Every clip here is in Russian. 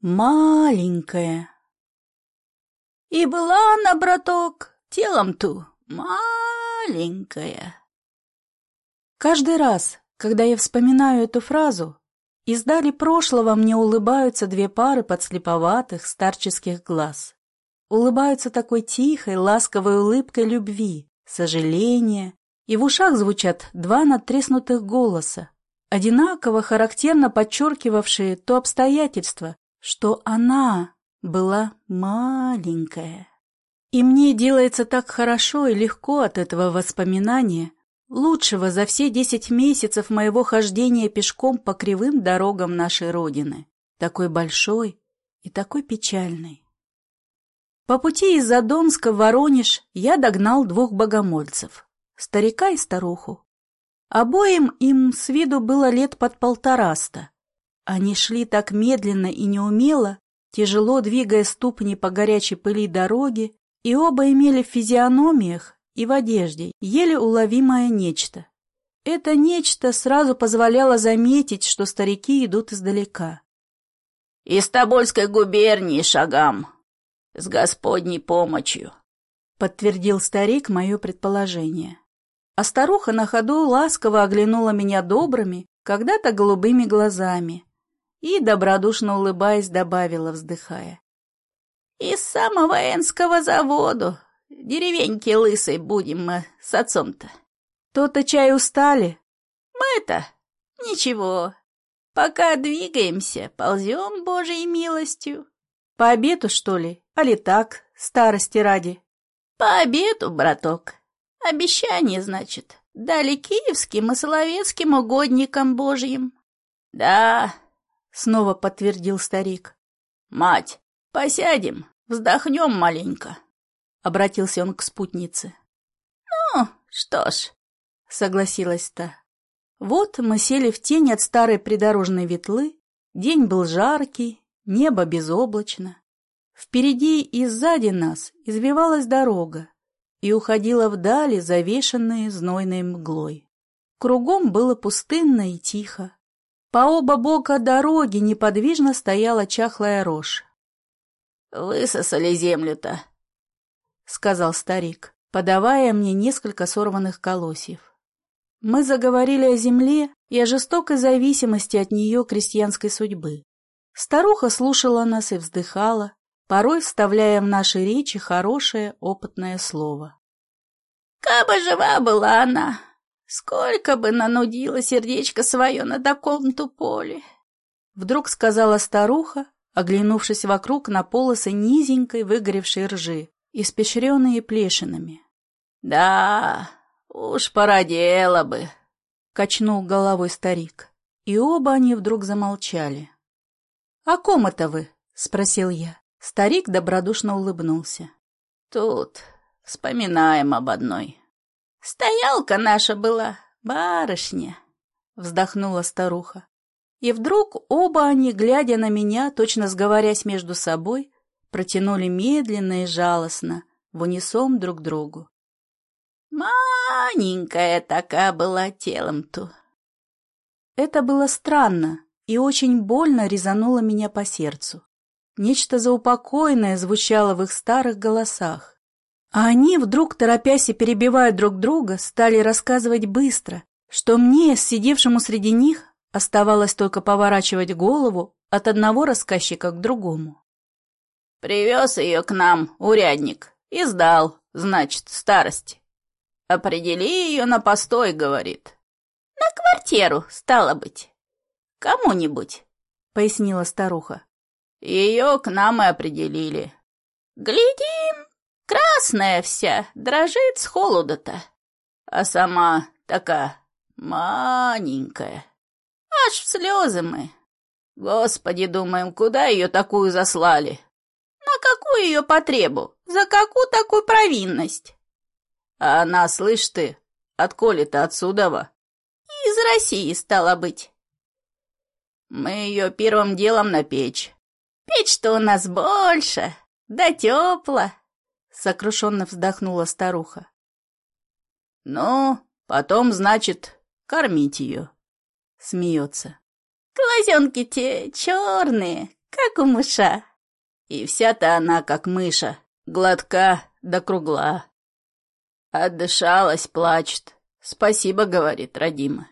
маленькая. И была она, браток, телом ту маленькая. Каждый раз, когда я вспоминаю эту фразу, из дали прошлого мне улыбаются две пары подслеповатых старческих глаз. Улыбаются такой тихой, ласковой улыбкой любви, сожаления, и в ушах звучат два надтреснутых голоса, одинаково характерно подчеркивавшие то обстоятельство, что она была маленькая. И мне делается так хорошо и легко от этого воспоминания, лучшего за все десять месяцев моего хождения пешком по кривым дорогам нашей Родины, такой большой и такой печальной. По пути из Задонска в Воронеж я догнал двух богомольцев, старика и старуху. Обоим им с виду было лет под полтораста. Они шли так медленно и неумело, тяжело двигая ступни по горячей пыли дороги, и оба имели в физиономиях и в одежде еле уловимое нечто. Это нечто сразу позволяло заметить, что старики идут издалека. «Из Тобольской губернии шагам, с Господней помощью», — подтвердил старик мое предположение. А старуха на ходу ласково оглянула меня добрыми, когда-то голубыми глазами и, добродушно улыбаясь, добавила, вздыхая. Из самого Энского завода. Деревеньки лысой будем мы с отцом-то. То-то чай устали. Мы-то ничего. Пока двигаемся, ползем Божьей милостью. По обеду, что ли? Али так, старости ради? По обеду, браток. Обещание, значит, дали киевским и соловецким угодникам Божьим. Да, снова подтвердил старик. Мать, посядем, Вздохнем маленько, — обратился он к спутнице. — Ну, что ж, — согласилась та. Вот мы сели в тень от старой придорожной ветлы, день был жаркий, небо безоблачно. Впереди и сзади нас извивалась дорога и уходила вдали, завешенные знойной мглой. Кругом было пустынно и тихо. По оба бока дороги неподвижно стояла чахлая рожь. «Высосали землю-то», — сказал старик, подавая мне несколько сорванных колосьев. Мы заговорили о земле и о жестокой зависимости от нее крестьянской судьбы. Старуха слушала нас и вздыхала, порой вставляя в наши речи хорошее опытное слово. «Кабы жива была она, сколько бы нанудила сердечко свое на таком-то поле!» Вдруг сказала старуха, оглянувшись вокруг на полосы низенькой выгоревшей ржи, испещренные плешинами. «Да, уж породела бы», — качнул головой старик. И оба они вдруг замолчали. «О ком это вы?» — спросил я. Старик добродушно улыбнулся. «Тут вспоминаем об одной. Стоялка наша была, барышня», — вздохнула старуха. И вдруг оба они, глядя на меня, точно сговорясь между собой, протянули медленно и жалостно, в унисон друг другу. «Маленькая такая была телом-то». Это было странно и очень больно резануло меня по сердцу. Нечто заупокойное звучало в их старых голосах. А они, вдруг торопясь и перебивая друг друга, стали рассказывать быстро, что мне, сидевшему среди них, Оставалось только поворачивать голову от одного рассказчика к другому. «Привез ее к нам, урядник, и сдал, значит, старости. Определи ее на постой, — говорит. На квартиру, стало быть. Кому-нибудь, — пояснила старуха. Ее к нам и определили. Глядим, красная вся, дрожит с холода-то. А сама такая маленькая. Аж в слезы мы. Господи, думаем, куда ее такую заслали? На какую ее потребу? За какую такую провинность? А она, слышь ты, отколи-то отсюда? Из России, стало быть. Мы ее первым делом на печь. Печь-то у нас больше, да тепла, сокрушенно вздохнула старуха. Ну, потом, значит, кормить ее. Смеется. Глазенки те черные, как у мыша. И вся-то она, как мыша, гладка да кругла. Отдышалась, плачет. Спасибо, говорит, родима.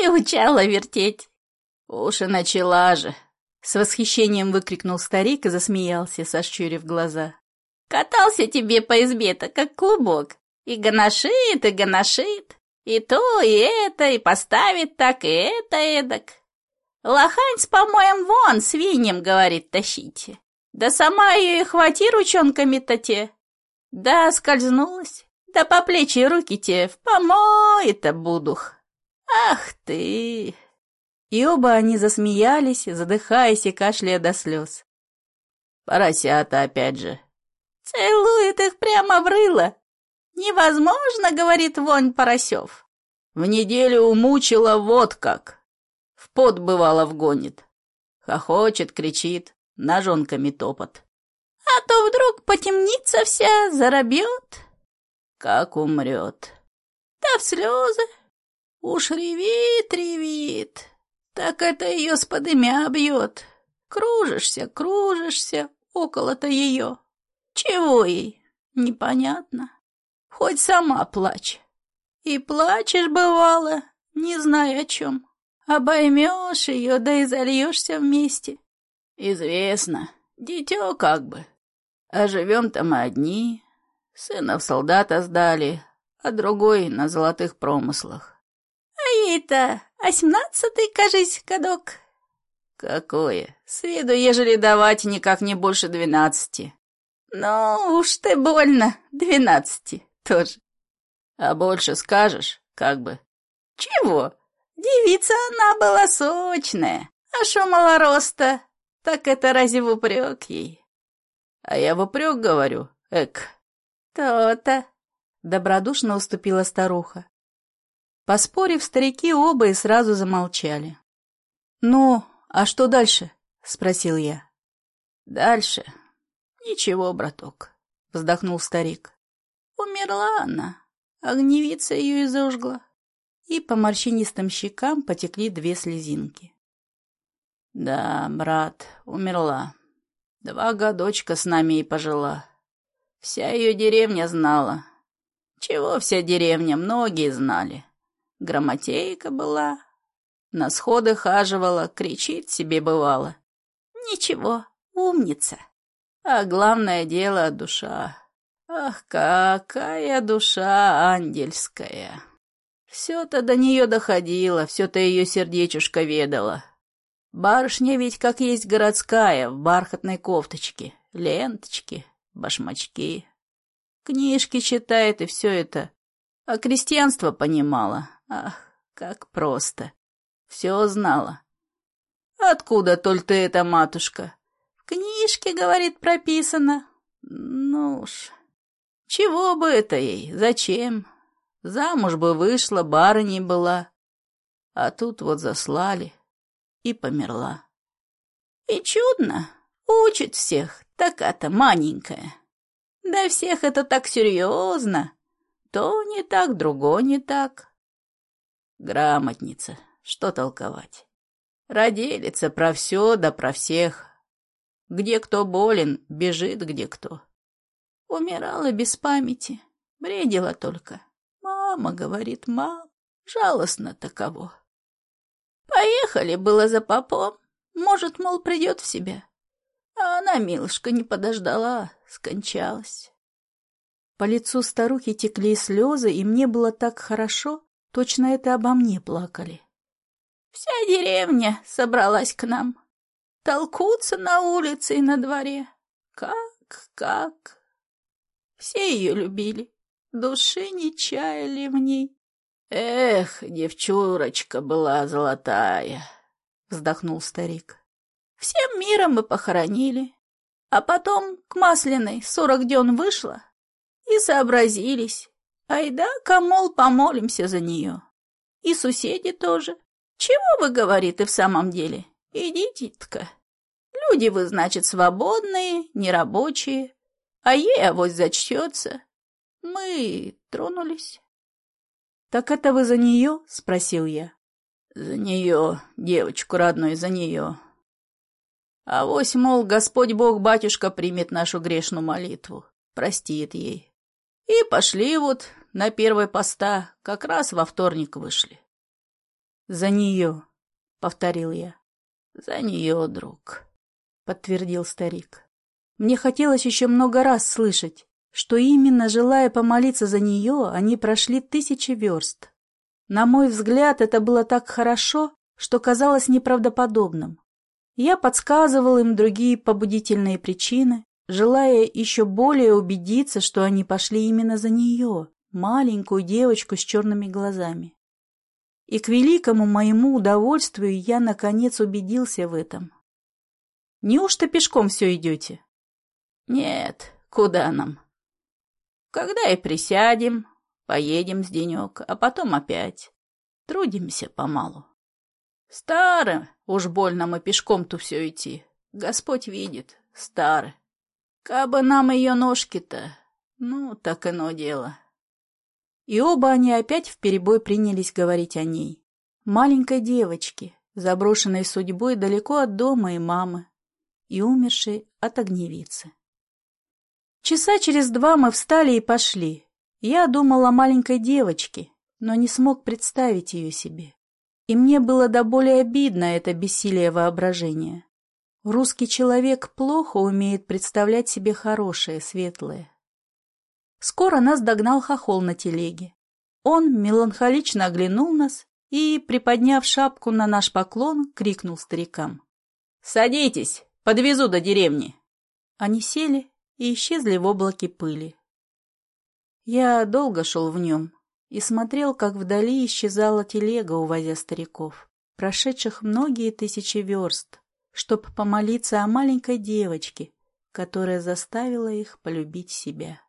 И учала вертеть. Уж и начала же. С восхищением выкрикнул старик и засмеялся, сощурив глаза. Катался тебе по избе-то, как клубок. И гоношит, и гоношит. И то, и это, и поставит так, и это эдак. Лохань с помоем вон, свиньям, говорит, тащите. Да сама ее и хвати ручонками-то те. Да скользнулась, да по плечи руки те в помой-то будух. Ах ты! И оба они засмеялись, задыхаясь и кашляя до слез. Поросята опять же. Целует их прямо в рыло. Невозможно, говорит вонь Поросев. В неделю умучила вот как. В пот бывало вгонит. Хохочет, кричит, ножонками топот. А то вдруг потемнится вся, заробьет. Как умрет. Да в слезы. Уж ревит, ревит. Так это ее с подымя бьет. Кружишься, кружишься около-то ее. Чего ей? Непонятно. Хоть сама плачь. И плачешь, бывало, не зная о чем. Обоймешь ее, да и зальешься вместе. Известно, дитё как бы. А живем-то мы одни. Сына в солдата сдали, а другой на золотых промыслах. А ей-то осьмнадцатый, кажись, годок. Какое? С виду, ежели давать, никак не больше двенадцати. Ну уж ты больно, двенадцати тоже. А больше скажешь, как бы. Чего? Девица она была сочная, а шо малороста, так это разве в упрек ей? А я в упрек говорю, эк. То-то. Добродушно уступила старуха. Поспорив, старики оба и сразу замолчали. «Ну, а что дальше?» — спросил я. «Дальше? Ничего, браток», — вздохнул старик. «Умерла она, огневица ее и зажгла». И по морщинистым щекам потекли две слезинки. «Да, брат, умерла. Два годочка с нами и пожила. Вся ее деревня знала. Чего вся деревня, многие знали. Грамотейка была. На сходы хаживала, кричит себе бывало. Ничего, умница. А главное дело — душа. Ах, какая душа ангельская! Все-то до нее доходило, все-то ее сердечушка ведала. Барышня ведь как есть городская, в бархатной кофточке, ленточки, башмачки. Книжки читает и все это. А крестьянство понимала. Ах, как просто. Все знала. Откуда только эта матушка? В книжке, говорит, прописано. Ну уж. Чего бы это ей? Зачем? Замуж бы вышла, барыней была. А тут вот заслали и померла. И чудно, учит всех, такая-то маленькая. Да всех это так серьезно. То не так, другое не так. Грамотница, что толковать. Родилица про все да про всех. Где кто болен, бежит где кто. Умирала без памяти, бредила только. Мама, говорит, мам, жалостно таково. Поехали было за попом, может, мол, придет в себя. А она, милушка, не подождала, скончалась. По лицу старухи текли слезы, и мне было так хорошо, Точно это обо мне плакали. Вся деревня собралась к нам. Толкутся на улице и на дворе. Как, как? Все ее любили. Души не чаяли в ней. Эх, девчурочка была золотая, вздохнул старик. Всем миром мы похоронили. А потом к Масляной сорок дён вышло, и сообразились, Айда-ка, мол, помолимся за нее. И соседи тоже. Чего вы, говорит, и в самом деле? Идите-ка. Люди вы, значит, свободные, нерабочие. А ей авось зачтется. Мы тронулись. «Так это вы за нее?» — спросил я. «За нее, девочку родную, за нее». А вось, мол, Господь Бог, батюшка, примет нашу грешную молитву, простит ей. И пошли вот на первой поста, как раз во вторник вышли. — За нее, — повторил я. — За нее, друг, — подтвердил старик. Мне хотелось еще много раз слышать, что именно, желая помолиться за нее, они прошли тысячи верст. На мой взгляд, это было так хорошо, что казалось неправдоподобным. Я подсказывал им другие побудительные причины, желая еще более убедиться, что они пошли именно за нее, маленькую девочку с черными глазами. И к великому моему удовольствию я, наконец, убедился в этом. «Неужто пешком все идете?» «Нет, куда нам? Когда и присядем, поедем с денек, а потом опять. Трудимся помалу. Старым, уж больно мы пешком-то все идти. Господь видит, старый. Кабы нам ее ножки-то, ну, так ино дело». И оба они опять вперебой принялись говорить о ней. Маленькой девочке, заброшенной судьбой далеко от дома и мамы, и умершей от огневицы. Часа через два мы встали и пошли. Я думал о маленькой девочке, но не смог представить ее себе. И мне было до более обидно это бессилие воображения. Русский человек плохо умеет представлять себе хорошее, светлое. Скоро нас догнал хохол на телеге. Он меланхолично оглянул нас и, приподняв шапку на наш поклон, крикнул старикам. «Садитесь, подвезу до деревни!» Они сели и исчезли в облаке пыли. Я долго шел в нем и смотрел, как вдали исчезала телега, увозя стариков, прошедших многие тысячи верст, чтобы помолиться о маленькой девочке, которая заставила их полюбить себя.